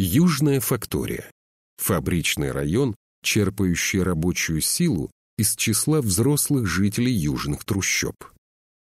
Южная фактория. Фабричный район, черпающий рабочую силу из числа взрослых жителей южных трущоб.